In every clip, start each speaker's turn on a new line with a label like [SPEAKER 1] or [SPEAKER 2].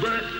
[SPEAKER 1] back.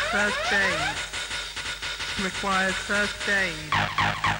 [SPEAKER 2] Requires first aid. Requires first aid.